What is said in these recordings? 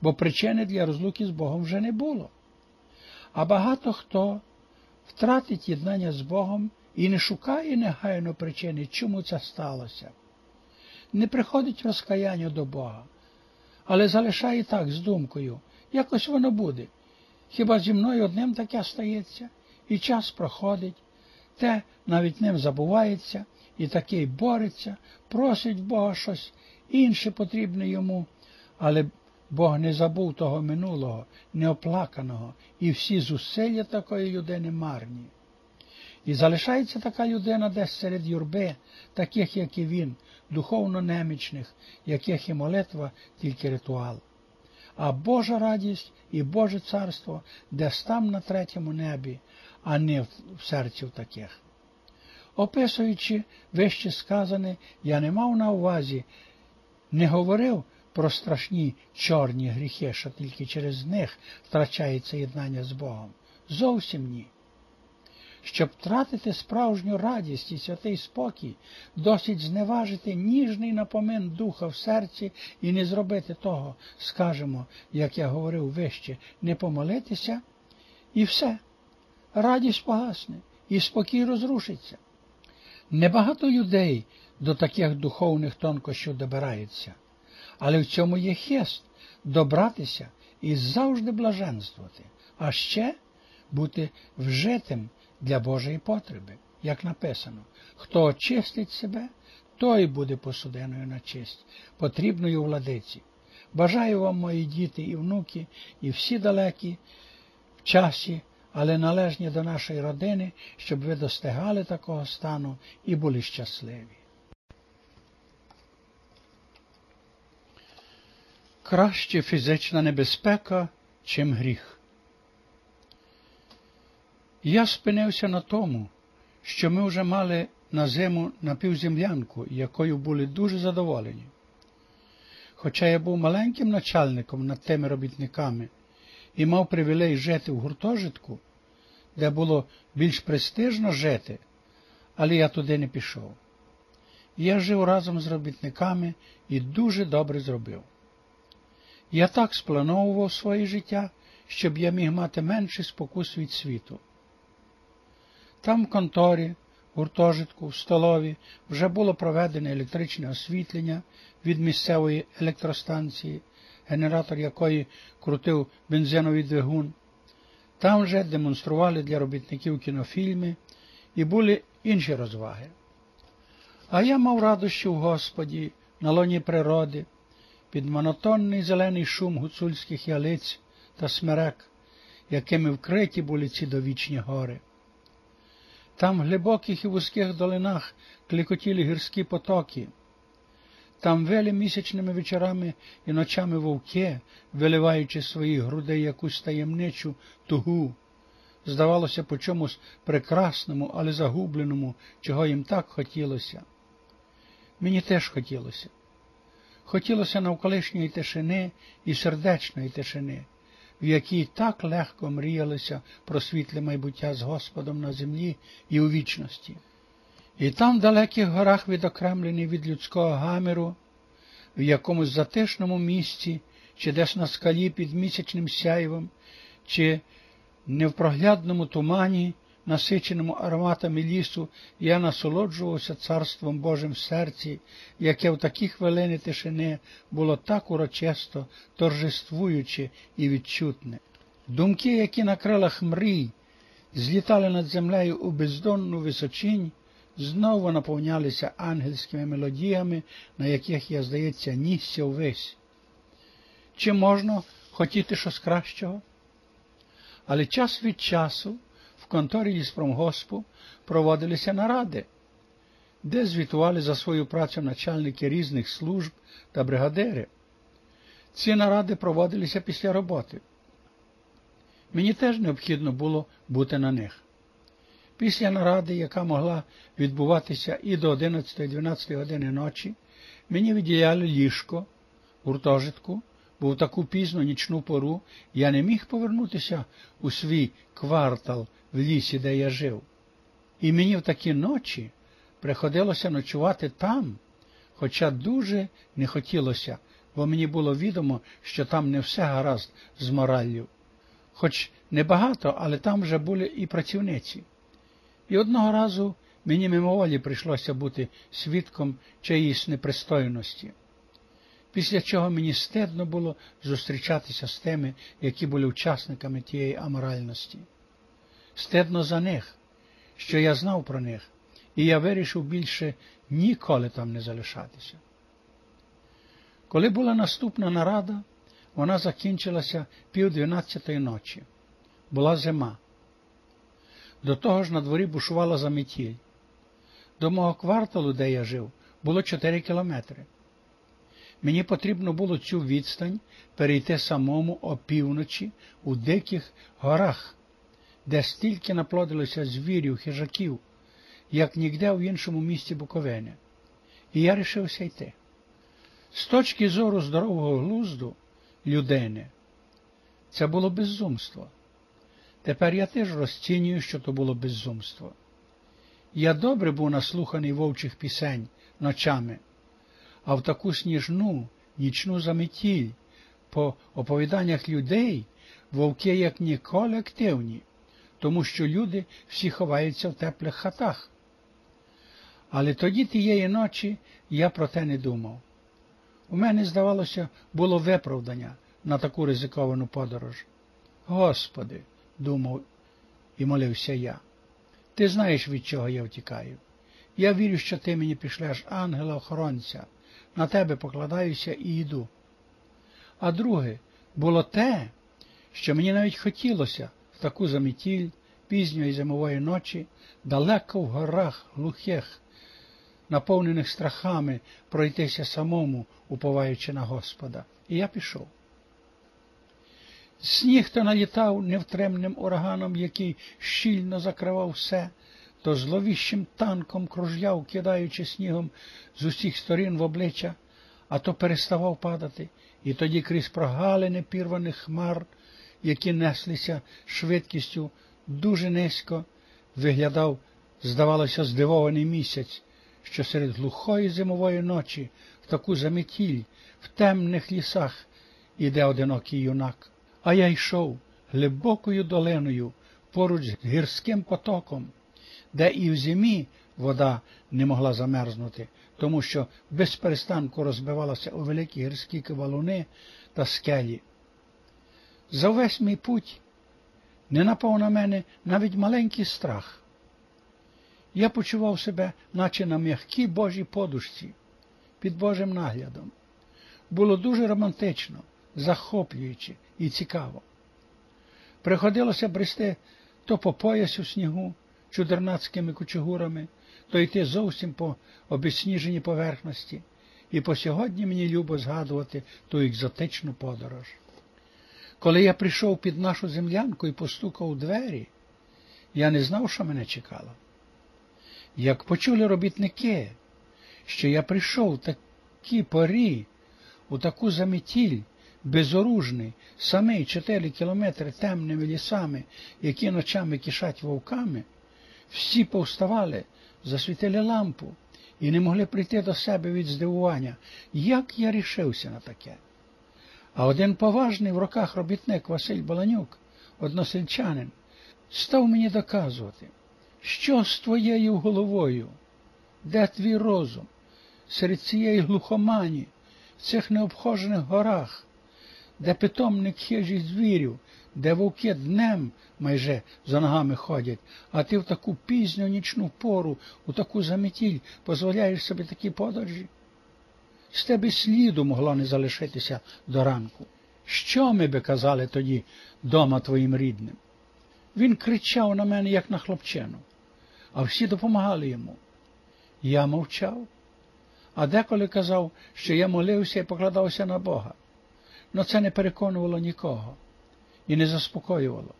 бо причини для розлуки з Богом вже не було. А багато хто втратить єднання з Богом і не шукає негайно причини, чому це сталося. Не приходить розкаяння до Бога, але залишає так з думкою, якось воно буде. Хіба зі мною одним таке стається, і час проходить, те навіть ним забувається, і такий бореться, просить Бога щось інше потрібне йому, але Бог не забув того минулого, неоплаканого, і всі зусилля такої людини марні. І залишається така людина десь серед юрби, таких, як і він, духовно немічних, яких і молитва тільки ритуал. А Божа радість і Боже царство десь там на третьому небі, а не в серці в таких. Описуючи вище сказане, я не мав на увазі, не говорив про страшні чорні гріхи, що тільки через них втрачається єднання з Богом. Зовсім ні. Щоб втратити справжню радість і святий спокій, досить зневажити ніжний напомин духа в серці і не зробити того, скажемо, як я говорив вище, не помолитися, і все. Радість погасне, і спокій розрушиться. Небагато людей до таких духовних тонкощів добирається, але в цьому є хист добратися і завжди блаженствувати, а ще бути вжитим для Божої потреби, як написано, хто очистить себе, той буде посуденою на честь, потрібною владиці. Бажаю вам, мої діти і внуки, і всі далекі в часі, але належні до нашої родини, щоб ви достигали такого стану і були щасливі. Краще фізична небезпека, чим гріх. Я спинився на тому, що ми вже мали на зиму напівземлянку, якою були дуже задоволені. Хоча я був маленьким начальником над тими робітниками і мав привілей жити в гуртожитку, де було більш престижно жити, але я туди не пішов. Я жив разом з робітниками і дуже добре зробив. Я так сплановував своє життя, щоб я міг мати менший спокус від світу. Там в конторі, гуртожитку, в столові вже було проведене електричне освітлення від місцевої електростанції, генератор якої крутив бензиновий двигун. Там вже демонстрували для робітників кінофільми і були інші розваги. А я мав радощі в Господі, на лоні природи, під монотонний зелений шум гуцульських ялиць та смерек, якими вкриті були ці довічні гори. Там в глибоких і вузьких долинах клекотіли гірські потоки. Там вели місячними вечорами і ночами вовки, виливаючи свої груди якусь таємничу тугу. Здавалося, по чомусь прекрасному, але загубленому, чого їм так хотілося. Мені теж хотілося. Хотілося навколишньої тишини і сердечної тишини в якій так легко мріялося про світле майбуття з Господом на землі і у вічності. І там, в далеких горах, відокремлений від людського гаміру, в якомусь затишному місці, чи десь на скалі під місячним сяйвом, чи не в проглядному тумані, насиченому ароматами лісу, я насолоджувався Царством Божим в серці, яке в такі хвилини тишини було так урочисто, торжествуюче і відчутне. Думки, які на крилах мрій, злітали над землею у бездонну височинь, знову наповнялися ангельськими мелодіями, на яких я, здається, нісся увесь. Чи можна хотіти щось кращого? Але час від часу конторі ліспромгоспу проводилися наради, де звітували за свою працю начальники різних служб та бригадири. Ці наради проводилися після роботи. Мені теж необхідно було бути на них. Після наради, яка могла відбуватися і до 11-12 години ночі, мені виділяли ліжко, гуртожитку, бо в таку пізну нічну пору я не міг повернутися у свій квартал в лісі, де я жив. І мені в такі ночі приходилося ночувати там, хоча дуже не хотілося бо мені було відомо, що там не все гаразд з мораллю. Хоч небагато, але там вже були і працівниці. І одного разу мені мимоволі прийшлося бути свідком чиїсь непристойності, після чого мені стидно було зустрічатися з тими, які були учасниками тієї аморальності. Стидно за них, що я знав про них, і я вирішив більше ніколи там не залишатися. Коли була наступна нарада, вона закінчилася пів дванадцятої ночі. Була зима. До того ж на дворі бушувала заметіль. До мого кварталу, де я жив, було чотири кілометри. Мені потрібно було цю відстань перейти самому опівночі у диких горах, де стільки наплодилося звірів, хижаків, як ніде в іншому місті Буковини. І я рішився йти. З точки зору здорового глузду людини, це було безумство. Тепер я теж розцінюю, що то було безумство. Я добре був наслуханий вовчих пісень ночами, а в таку сніжну, нічну заметіль по оповіданнях людей вовки як ніколи активні, тому що люди всі ховаються в теплих хатах. Але тоді тієї ночі я про те не думав. У мене, здавалося, було виправдання на таку ризиковану подорож. Господи, думав і молився я, ти знаєш, від чого я втікаю. Я вірю, що ти мені пішлеш ангела-охоронця, на тебе покладаюся і йду. А друге, було те, що мені навіть хотілося в таку замітіль пізньої зимової ночі, далеко в горах глухих, наповнених страхами пройтися самому, уповаючи на Господа. І я пішов. Сніг то налітав невтремним ураганом, який щільно закривав все, то зловіщим танком кружляв, кидаючи снігом з усіх сторін в обличчя, а то переставав падати, і тоді крізь прогалини пірваних хмар, які неслися швидкістю дуже низько, виглядав, здавалося, здивований місяць, що серед глухої зимової ночі в таку заметіль, в темних лісах іде одинокий юнак. А я йшов глибокою долиною поруч з гірським потоком, де і в зимі вода не могла замерзнути, тому що без перестанку розбивалася у великі гірські валуни та скелі. За весь мій путь не напав на мене навіть маленький страх. Я почував себе, наче на м'якій Божій подушці, під Божим наглядом. Було дуже романтично, захоплююче і цікаво. Приходилося брести то по поясу снігу чудернацькими кучугурами, то йти зовсім по обесніженій поверхності, і по сьогодні мені любо згадувати ту екзотичну подорож. Коли я прийшов під нашу землянку і постукав у двері, я не знав, що мене чекало. Як почули робітники, що я прийшов в такі порі, у таку заметіль, безоружний, самий чотири кілометри темними лісами, які ночами кишать вовками, всі повставали, засвітили лампу і не могли прийти до себе від здивування, як я рішився на таке. А один поважний в руках робітник Василь Баланюк, односельчанин, став мені доказувати, що з твоєю головою, де твій розум, серед цієї глухомані, в цих необхожених горах, де питомник хижих звірів, де вовки днем майже за ногами ходять, а ти в таку пізню нічну пору, у таку заметіль дозволяєш собі такі подорожі? З тебе сліду могло не залишитися до ранку. Що ми би казали тоді дома твоїм рідним? Він кричав на мене, як на хлопчину, а всі допомагали йому. Я мовчав, а деколи казав, що я молився і покладався на Бога. Но це не переконувало нікого і не заспокоювало.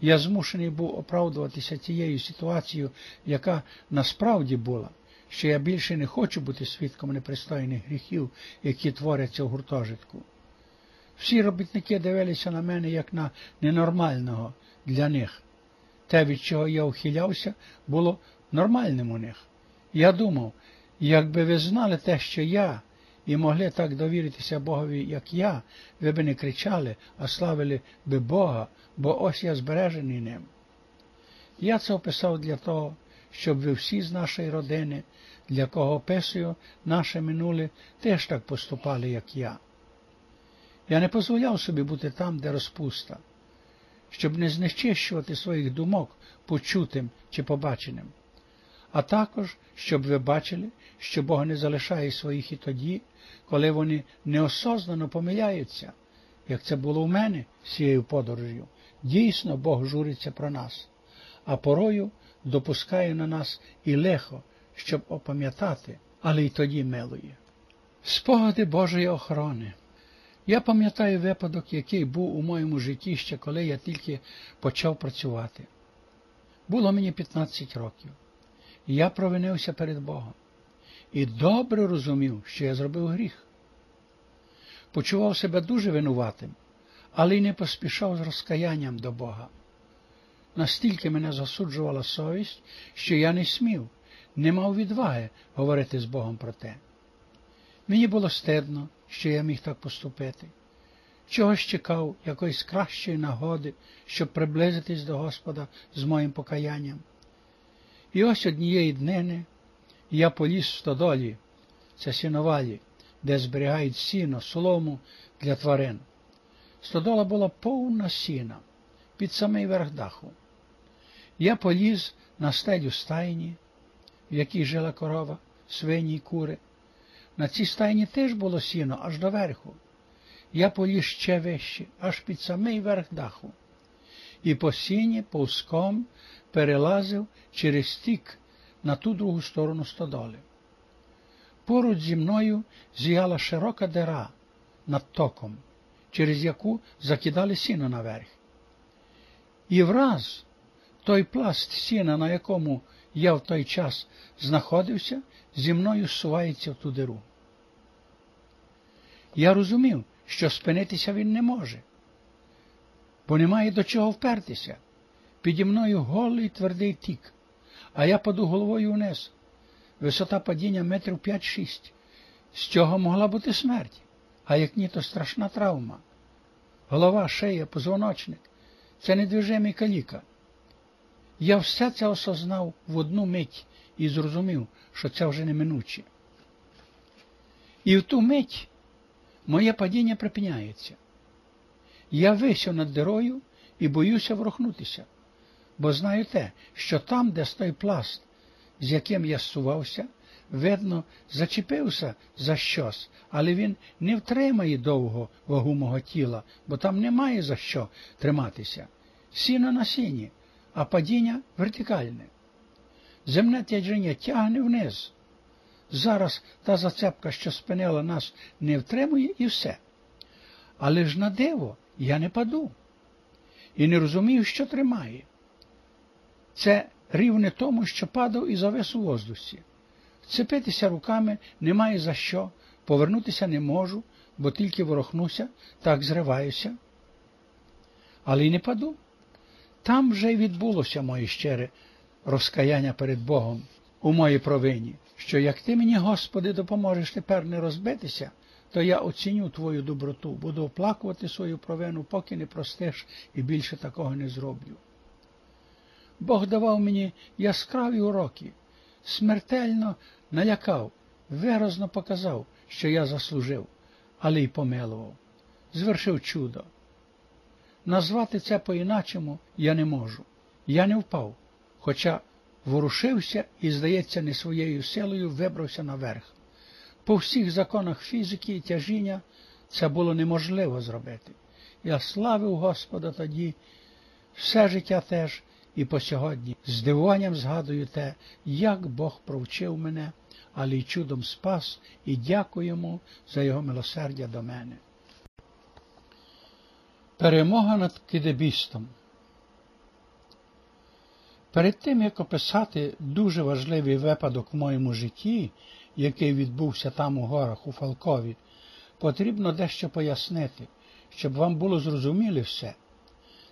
Я змушений був оправдуватися тією ситуацією, яка насправді була, що я більше не хочу бути свідком непристойних гріхів, які творяться в гуртожитку. Всі робітники дивилися на мене як на ненормального для них. Те, від чого я ухилявся, було нормальним у них. Я думав, якби ви знали те, що я, і могли так довіритися Богові, як я, ви би не кричали, а славили би Бога, бо ось я збережений ним. Я це описав для того, щоб ви всі з нашої родини, для кого описую наше минуле, теж так поступали, як я. Я не дозволяв собі бути там, де розпуста, щоб не знищищувати своїх думок почутим чи побаченим, а також, щоб ви бачили, що Бог не залишає своїх і тоді, коли вони неосознано помиляються, як це було у мене з цією подорожю. Дійсно, Бог журиться про нас, а порою допускає на нас і лихо, щоб опам'ятати, але й тоді милує. Спогади Божої охорони. Я пам'ятаю випадок, який був у моєму житті ще коли я тільки почав працювати. Було мені 15 років, я провинився перед Богом і добре розумів, що я зробив гріх. Почував себе дуже винуватим, але й не поспішав з розкаянням до Бога. Настільки мене засуджувала совість, що я не смів, не мав відваги говорити з Богом про те. Мені було стидно, що я міг так поступити. Чогось чекав якоїсь кращої нагоди, щоб приблизитись до Господа з моїм покаянням. І ось однієї днини я поліз в стодолі, це сіновалі, де зберігають сіно, солому для тварин. Стодола була повна сіна під самий верх даху. Я поліз на стелю стайні, в якій жила корова, свині й кури. На цій стайні теж було сіно аж до верху. Я поліз ще вище, аж під самий верх даху, і по сіні повзком перелазив через тік на ту другу сторону стодоли. Поруч зі мною зіяла широка дира над током, через яку закидали сіно наверх. І враз той пласт сіна, на якому я в той час знаходився, зі мною сувається в ту диру. Я розумів, що спинитися він не може, бо немає до чого впертися. Піді мною голий твердий тік, а я паду головою вниз. Висота падіння метрів 5-6. З цього могла бути смерть, а як ні, то страшна травма. Голова, шия, позвоночник це недвижимий каліка. Я все це осознав в одну мить і зрозумів, що це вже неминуче. І в ту мить моє падіння припиняється. Я висю над дирою і боюся ворухнутися, бо знаю те, що там, де той пласт, з яким я зсувався, видно, зачепився за щось, але він не втримає довго вагу мого тіла, бо там немає за що триматися. Сіно на сіні а падіння вертикальне. Земне тяжіння тягне вниз. Зараз та зацепка, що спинила нас, не втримує і все. Але ж на диво я не паду і не розумію, що тримає. Це рівне тому, що падав і завис у воздусі. Вцепитися руками немає за що, повернутися не можу, бо тільки ворохнуся, так зриваюся. Але й не паду. Там вже й відбулося моє щире розкаяння перед Богом у моїй провині, що як ти мені, Господи, допоможеш тепер не розбитися, то я оціню Твою доброту, буду оплакувати свою провину, поки не простиш і більше такого не зроблю. Бог давав мені яскраві уроки, смертельно налякав, виразно показав, що я заслужив, але й помилував, звершив чудо. Назвати це по-іначому я не можу. Я не впав, хоча ворушився і, здається, не своєю силою вибрався наверх. По всіх законах фізики і тяжіння це було неможливо зробити. Я славив Господа тоді, все життя теж і по сьогодні. З дивуванням згадую те, як Бог провчив мене, але й чудом спас, і дякую йому за його милосердя до мене. Перемога над кидебістом. Перед тим, як описати дуже важливий випадок в моєму житті, який відбувся там у горах у Фалкові, потрібно дещо пояснити, щоб вам було зрозуміло все.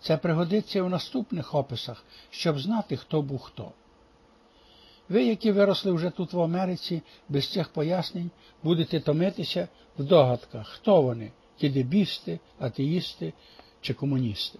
Це пригодиться у наступних описах, щоб знати, хто був хто. Ви, які виросли вже тут в Америці, без цих пояснень, будете томитися в догадках, хто вони, ті дебісти, атеїсти чи комуністи.